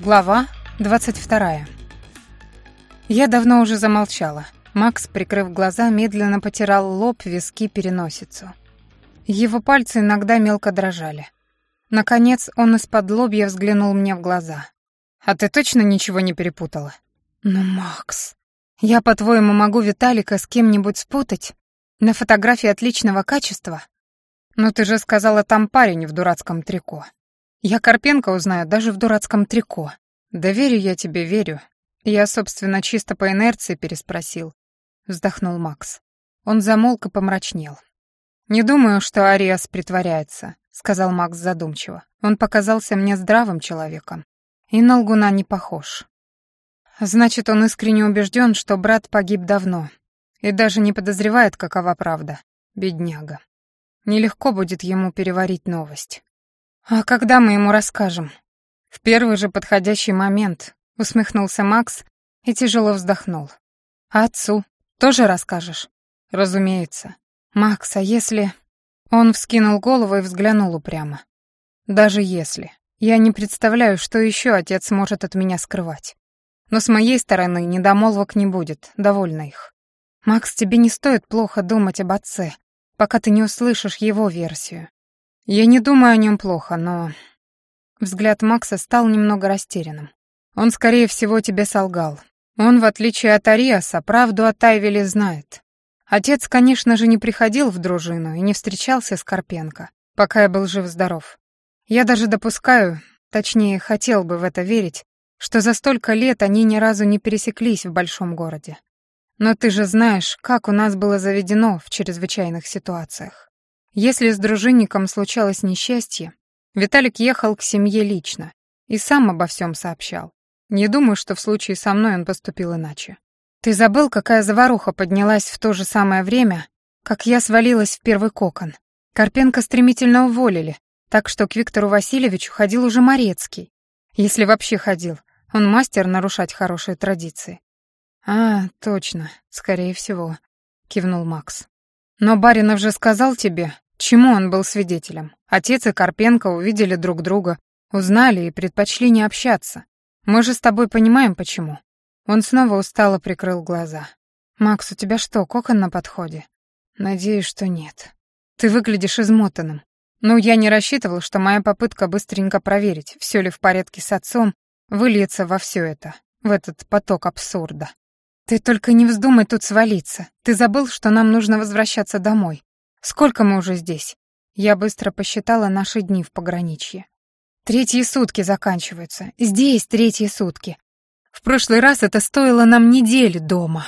Глава 22. Я давно уже замолчала. Макс, прикрыв глаза, медленно потирал лоб, виски, переносицу. Его пальцы иногда мелко дрожали. Наконец он из-под лобья взглянул мне в глаза. «А ты точно ничего не перепутала?» «Ну, Макс, я, по-твоему, могу Виталика с кем-нибудь спутать? На фотографии отличного качества?» «Ну ты же сказала, там парень в дурацком трико». Я Карпенко узнаю даже в дурацком трико. Да я тебе, верю. Я, собственно, чисто по инерции переспросил. Вздохнул Макс. Он замолк и помрачнел. «Не думаю, что Ариас притворяется», — сказал Макс задумчиво. «Он показался мне здравым человеком. И на лгуна не похож. Значит, он искренне убежден, что брат погиб давно. И даже не подозревает, какова правда. Бедняга. Нелегко будет ему переварить новость. «А когда мы ему расскажем?» «В первый же подходящий момент», — усмехнулся Макс и тяжело вздохнул. «А отцу тоже расскажешь?» «Разумеется». «Макс, а если...» Он вскинул голову и взглянул упрямо. «Даже если. Я не представляю, что еще отец может от меня скрывать. Но с моей стороны недомолвок не будет, довольно их. Макс, тебе не стоит плохо думать об отце, пока ты не услышишь его версию. Я не думаю о нем плохо, но... Взгляд Макса стал немного растерянным. Он, скорее всего, тебе солгал. Он, в отличие от Ариаса, правду о Тайвеле знает. Отец, конечно же, не приходил в дружину и не встречался с Карпенко, пока я был жив-здоров. Я даже допускаю, точнее, хотел бы в это верить, что за столько лет они ни разу не пересеклись в большом городе. Но ты же знаешь, как у нас было заведено в чрезвычайных ситуациях. Если с дружинником случалось несчастье, Виталик ехал к семье лично и сам обо всем сообщал. Не думаю, что в случае со мной он поступил иначе. Ты забыл, какая заваруха поднялась в то же самое время, как я свалилась в первый кокон. Карпенко стремительно уволили, так что к Виктору Васильевичу ходил уже Морецкий. Если вообще ходил, он мастер нарушать хорошие традиции. «А, точно, скорее всего», — кивнул Макс. «Но Баринов же сказал тебе, чему он был свидетелем. Отец и Карпенко увидели друг друга, узнали и предпочли не общаться. Мы же с тобой понимаем, почему». Он снова устало прикрыл глаза. «Макс, у тебя что, кокон на подходе?» «Надеюсь, что нет. Ты выглядишь измотанным. Ну, я не рассчитывал, что моя попытка быстренько проверить, все ли в порядке с отцом, выльется во все это, в этот поток абсурда. «Ты только не вздумай тут свалиться. Ты забыл, что нам нужно возвращаться домой. Сколько мы уже здесь?» Я быстро посчитала наши дни в пограничье. Третьи сутки заканчиваются. Здесь третьи сутки. В прошлый раз это стоило нам недели дома.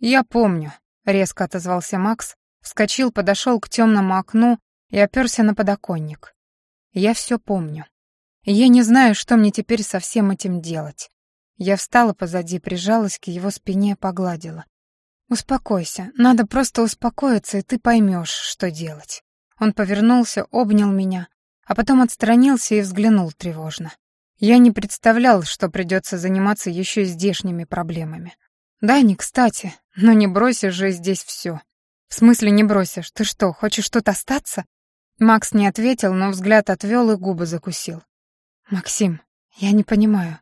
Я помню, резко отозвался Макс, вскочил, подошел к темному окну и оперся на подоконник. Я все помню. Я не знаю, что мне теперь со всем этим делать. Я встала позади, прижалась к его спине, погладила. «Успокойся, надо просто успокоиться, и ты поймешь, что делать». Он повернулся, обнял меня, а потом отстранился и взглянул тревожно. Я не представлял, что придется заниматься еще и здешними проблемами. Да, не кстати, но не бросишь же здесь все. В смысле не бросишь? Ты что, хочешь тут остаться? Макс не ответил, но взгляд отвел и губы закусил. «Максим, я не понимаю.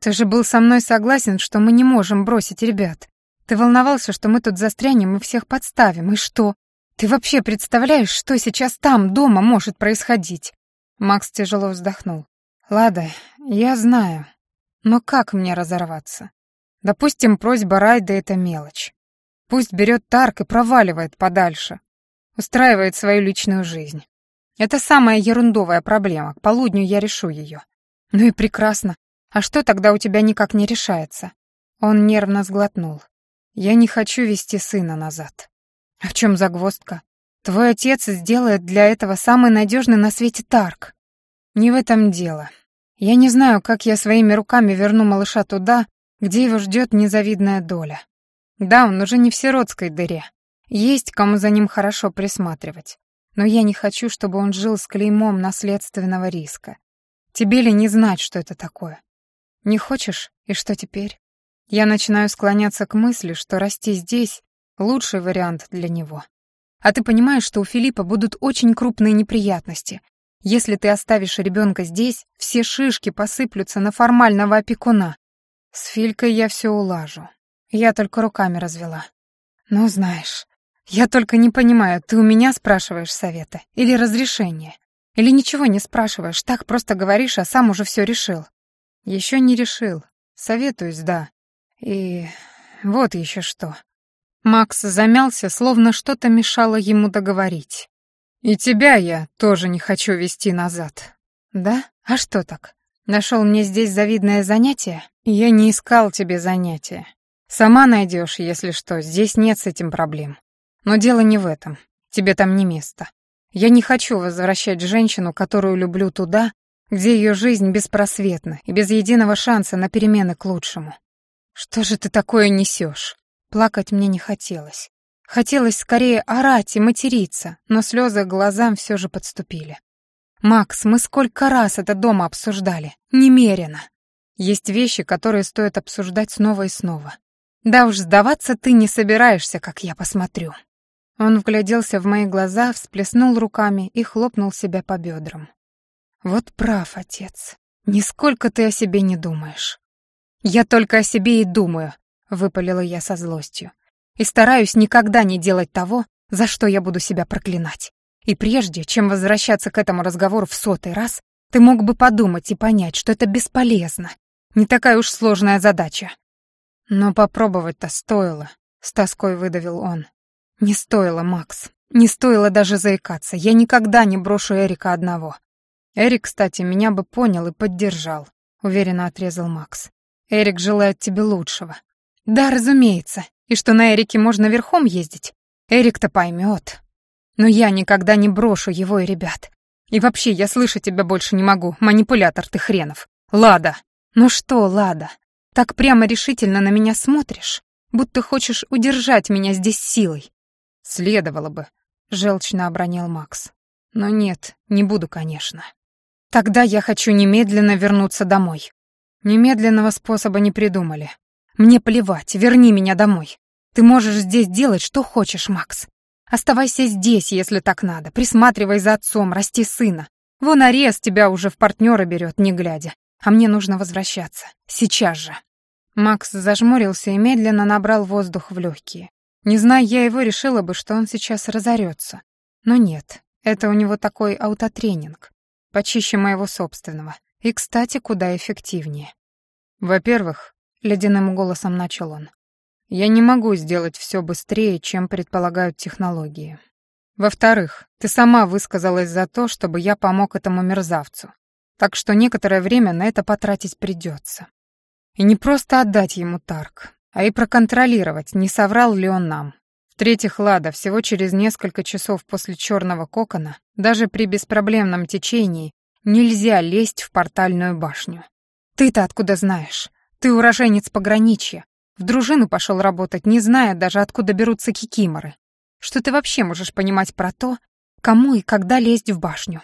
Ты же был со мной согласен, что мы не можем бросить ребят. Ты волновался, что мы тут застрянем и всех подставим. И что? Ты вообще представляешь, что сейчас там, дома, может происходить?» Макс тяжело вздохнул. «Лада, я знаю. Но как мне разорваться? Допустим, просьба Райда — это мелочь. Пусть берет Тарк и проваливает подальше. Устраивает свою личную жизнь. Это самая ерундовая проблема. К полудню я решу ее. Ну и прекрасно. А что тогда у тебя никак не решается? Он нервно сглотнул. Я не хочу вести сына назад. А в чем загвоздка? Твой отец сделает для этого самый надежный на свете Тарк. Не в этом дело. Я не знаю, как я своими руками верну малыша туда, где его ждет незавидная доля. Да, он уже не в сиротской дыре. Есть кому за ним хорошо присматривать. Но я не хочу, чтобы он жил с клеймом наследственного риска. Тебе ли не знать, что это такое? Не хочешь? И что теперь? Я начинаю склоняться к мысли, что расти здесь — лучший вариант для него. А ты понимаешь, что у Филиппа будут очень крупные неприятности. Если ты оставишь ребенка здесь, все шишки посыплются на формального опекуна. С Филькой я все улажу. Я только руками развела. Ну, знаешь, я только не понимаю, ты у меня спрашиваешь совета или разрешения? Или ничего не спрашиваешь, так просто говоришь, а сам уже все решил? Еще не решил. Советуюсь, да. И вот еще что. Макс замялся, словно что-то мешало ему договорить. «И тебя я тоже не хочу вести назад». «Да? А что так? Нашел мне здесь завидное занятие?» «Я не искал тебе занятия. Сама найдешь, если что, здесь нет с этим проблем. Но дело не в этом. Тебе там не место. Я не хочу возвращать женщину, которую люблю, туда, где ее жизнь беспросветна и без единого шанса на перемены к лучшему. Что же ты такое несешь? Плакать мне не хотелось. Хотелось скорее орать и материться, но слезы к глазам все же подступили. «Макс, мы сколько раз это дома обсуждали? Немерено. Есть вещи, которые стоит обсуждать снова и снова. Да уж, сдаваться ты не собираешься, как я посмотрю». Он вгляделся в мои глаза, всплеснул руками и хлопнул себя по бедрам. «Вот прав, отец. Нисколько ты о себе не думаешь». «Я только о себе и думаю», — выпалила я со злостью. «И стараюсь никогда не делать того, за что я буду себя проклинать. И прежде, чем возвращаться к этому разговору в сотый раз, ты мог бы подумать и понять, что это бесполезно. Не такая уж сложная задача». «Но попробовать-то стоило», — с тоской выдавил он. «Не стоило, Макс. Не стоило даже заикаться. Я никогда не брошу Эрика одного». «Эрик, кстати, меня бы понял и поддержал», — уверенно отрезал Макс. «Эрик желает тебе лучшего. Да, разумеется. И что на Эрике можно верхом ездить? Эрик-то поймет. Но я никогда не брошу его и ребят. И вообще, я слышать тебя больше не могу, манипулятор ты хренов. Лада. Ну что, Лада, так прямо решительно на меня смотришь, будто хочешь удержать меня здесь силой. Следовало бы, желчно обронил Макс. Но нет, не буду, конечно. Тогда я хочу немедленно вернуться домой. Немедленного способа не придумали. Мне плевать, верни меня домой. Ты можешь здесь делать, что хочешь, Макс. Оставайся здесь, если так надо. Присматривай за отцом, расти сына. Вон арест тебя уже в партнера берет, не глядя. А мне нужно возвращаться. Сейчас же. Макс зажмурился и медленно набрал воздух в легкие. Не зная я его, решила бы, что он сейчас разорется. Но нет, это у него такой аутотренинг. Почище моего собственного. И, кстати, куда эффективнее. Во-первых, ледяным голосом начал он. Я не могу сделать все быстрее, чем предполагают технологии. Во-вторых, ты сама высказалась за то, чтобы я помог этому мерзавцу. Так что некоторое время на это потратить придется. И не просто отдать ему Тарк, а и проконтролировать, не соврал ли он нам. В-третьих, Лада, всего через несколько часов после черного кокона, даже при беспроблемном течении, нельзя лезть в портальную башню. Ты-то откуда знаешь? Ты уроженец пограничья. В дружину пошел работать, не зная даже, откуда берутся кикиморы. Что ты вообще можешь понимать про то, кому и когда лезть в башню?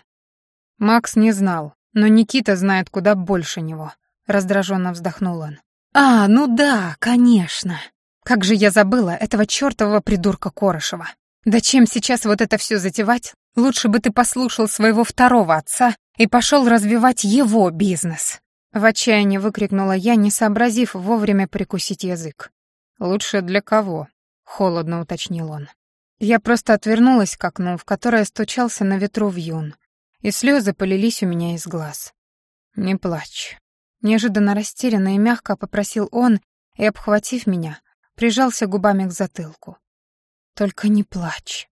Макс не знал, но Никита знает куда больше него. Раздраженно вздохнул он. А, ну да, конечно. Как же я забыла этого чертового придурка Корошева. Да чем сейчас вот это все затевать? Лучше бы ты послушал своего второго отца и пошел развивать его бизнес. В отчаянии выкрикнула я, не сообразив вовремя прикусить язык. «Лучше для кого?» — холодно уточнил он. Я просто отвернулась к окну, в которое стучался на ветру вьюн, и слезы полились у меня из глаз. «Не плачь». Неожиданно растерянно и мягко попросил он, и, обхватив меня, прижался губами к затылку. «Только не плачь».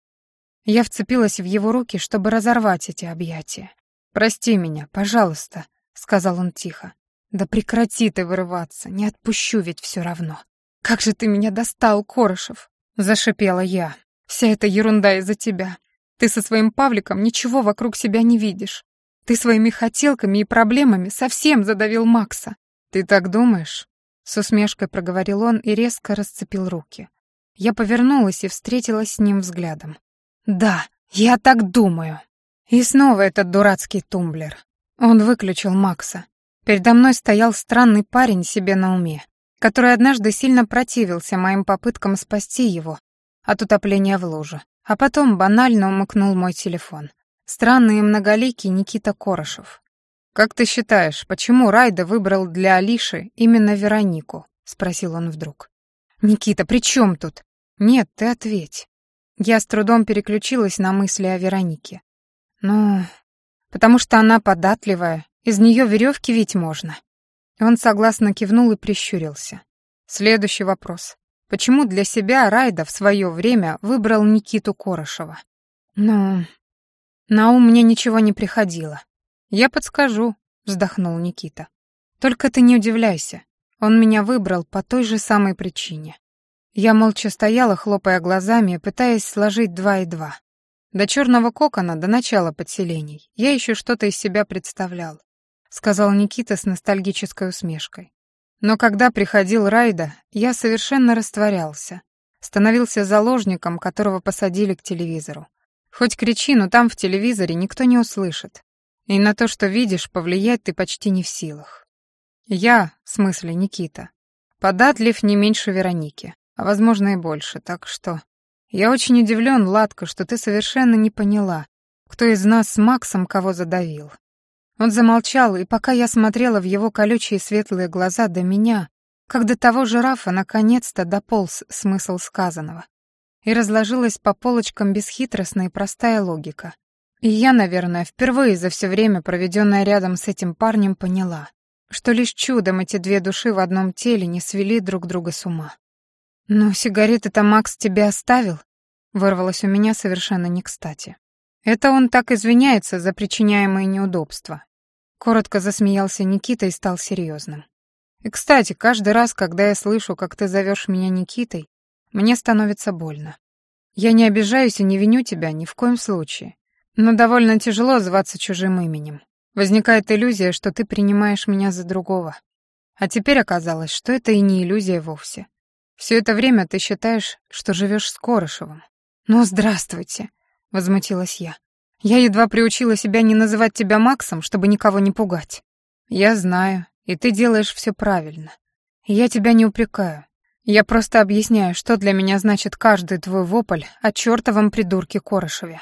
Я вцепилась в его руки, чтобы разорвать эти объятия. «Прости меня, пожалуйста», — сказал он тихо. «Да прекрати ты вырываться, не отпущу ведь все равно. Как же ты меня достал, Корошев!» — зашипела я. «Вся эта ерунда из-за тебя. Ты со своим Павликом ничего вокруг себя не видишь. Ты своими хотелками и проблемами совсем задавил Макса. Ты так думаешь?» С усмешкой проговорил он и резко расцепил руки. Я повернулась и встретилась с ним взглядом. «Да, я так думаю». И снова этот дурацкий тумблер. Он выключил Макса. Передо мной стоял странный парень себе на уме, который однажды сильно противился моим попыткам спасти его от утопления в луже, а потом банально умыкнул мой телефон. Странный и многоликий Никита Корошев. «Как ты считаешь, почему Райда выбрал для Алиши именно Веронику?» — спросил он вдруг. «Никита, при чем тут?» «Нет, ты ответь». Я с трудом переключилась на мысли о Веронике. «Ну, потому что она податливая, из нее веревки ведь можно». Он согласно кивнул и прищурился. Следующий вопрос. Почему для себя Райда в свое время выбрал Никиту Корошева? Ну, на ум мне ничего не приходило. «Я подскажу», — вздохнул Никита. «Только ты не удивляйся. Он меня выбрал по той же самой причине». Я молча стояла, хлопая глазами, пытаясь сложить два и два. До черного кокона, до начала подселений, я еще что-то из себя представлял, сказал Никита с ностальгической усмешкой. Но когда приходил Райда, я совершенно растворялся, становился заложником, которого посадили к телевизору. Хоть кричи, но там в телевизоре никто не услышит. И на то, что видишь, повлиять ты почти не в силах. Я, в смысле Никита, податлив не меньше Вероники, а возможно и больше, так что... Я очень удивлен, Ладка, что ты совершенно не поняла, кто из нас с Максом кого задавил. Он замолчал, и пока я смотрела в его колючие светлые глаза до меня, как до того жирафа наконец-то дополз смысл сказанного. И разложилась по полочкам бесхитростная и простая логика. И я, наверное, впервые за все время, проведенное рядом с этим парнем, поняла, что лишь чудом эти две души в одном теле не свели друг друга с ума. «Но сигареты-то Макс тебе оставил?» Вырвалось у меня совершенно не кстати. Это он так извиняется за причиняемые неудобства. Коротко засмеялся Никита и стал серьезным. И, кстати, каждый раз, когда я слышу, как ты зовешь меня Никитой, мне становится больно. Я не обижаюсь и не виню тебя ни в коем случае. Но довольно тяжело зваться чужим именем. Возникает иллюзия, что ты принимаешь меня за другого. А теперь оказалось, что это и не иллюзия вовсе. Все это время ты считаешь, что живешь с Корошевым. «Ну, здравствуйте», — возмутилась я. «Я едва приучила себя не называть тебя Максом, чтобы никого не пугать». «Я знаю, и ты делаешь все правильно. Я тебя не упрекаю. Я просто объясняю, что для меня значит каждый твой вопль о чертовом придурке Корошеве.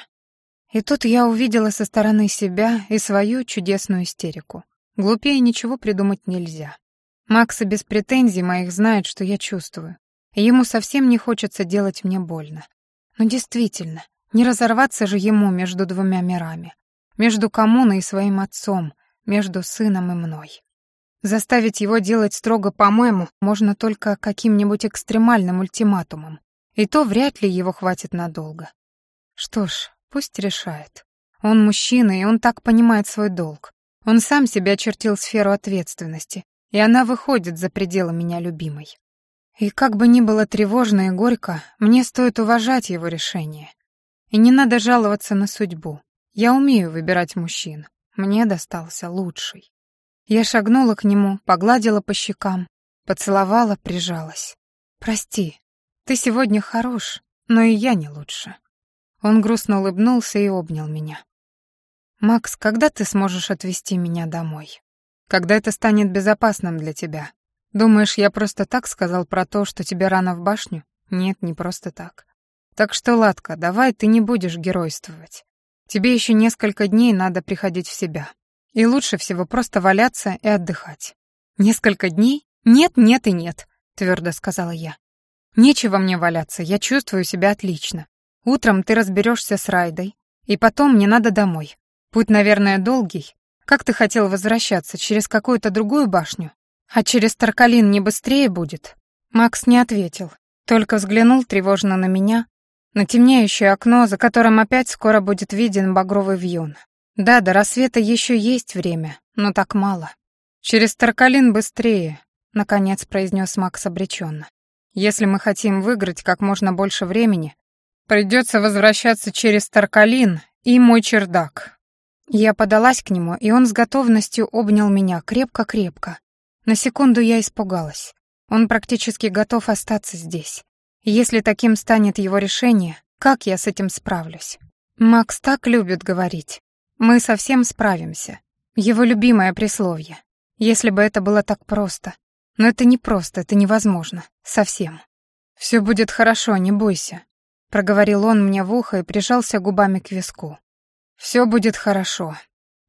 И тут я увидела со стороны себя и свою чудесную истерику. Глупее ничего придумать нельзя. Макса без претензий моих знает, что я чувствую. Ему совсем не хочется делать мне больно. Но действительно, не разорваться же ему между двумя мирами. Между коммуной и своим отцом, между сыном и мной. Заставить его делать строго по-моему можно только каким-нибудь экстремальным ультиматумом. И то вряд ли его хватит надолго. Что ж, Пусть решает. Он мужчина, и он так понимает свой долг. Он сам себе очертил сферу ответственности, и она выходит за пределы меня любимой. И как бы ни было тревожно и горько, мне стоит уважать его решение. И не надо жаловаться на судьбу. Я умею выбирать мужчин. Мне достался лучший. Я шагнула к нему, погладила по щекам, поцеловала, прижалась. «Прости, ты сегодня хорош, но и я не лучше». Он грустно улыбнулся и обнял меня. «Макс, когда ты сможешь отвезти меня домой? Когда это станет безопасным для тебя? Думаешь, я просто так сказал про то, что тебе рано в башню? Нет, не просто так. Так что, Ладка, давай ты не будешь геройствовать. Тебе еще несколько дней надо приходить в себя. И лучше всего просто валяться и отдыхать. Несколько дней? Нет, нет и нет, твердо сказала я. Нечего мне валяться, я чувствую себя отлично. Утром ты разберешься с Райдой, и потом мне надо домой. Путь, наверное, долгий. Как ты хотел возвращаться, через какую-то другую башню? А через Таркалин не быстрее будет?» Макс не ответил, только взглянул тревожно на меня, на темнеющее окно, за которым опять скоро будет виден багровый вьюн. Да, до рассвета еще есть время, но так мало. «Через Таркалин быстрее», — наконец произнес Макс обреченно. «Если мы хотим выиграть как можно больше времени, Придется возвращаться через Таркалин и мой чердак. Я подалась к нему, и он с готовностью обнял меня крепко-крепко. На секунду я испугалась. Он практически готов остаться здесь. Если таким станет его решение, как я с этим справлюсь? Макс так любит говорить. Мы совсем справимся. Его любимое присловие. Если бы это было так просто. Но это не просто, это невозможно. Совсем. Все будет хорошо, не бойся. Проговорил он мне в ухо и прижался губами к виску. Все будет хорошо.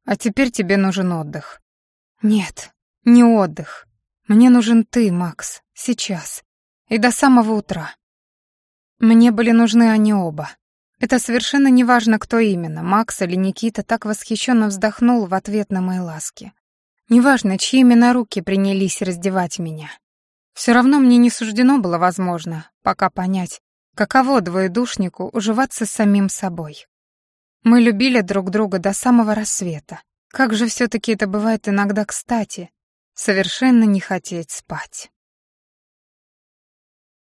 А теперь тебе нужен отдых. Нет, не отдых. Мне нужен ты, Макс, сейчас. И до самого утра. Мне были нужны они оба. Это совершенно неважно, кто именно, Макс или Никита, так восхищенно вздохнул в ответ на мои ласки. Неважно, чьи именно руки принялись раздевать меня. Все равно мне не суждено было, возможно, пока понять, каково двоедушнику уживаться с самим собой. Мы любили друг друга до самого рассвета. Как же все таки это бывает иногда кстати, совершенно не хотеть спать.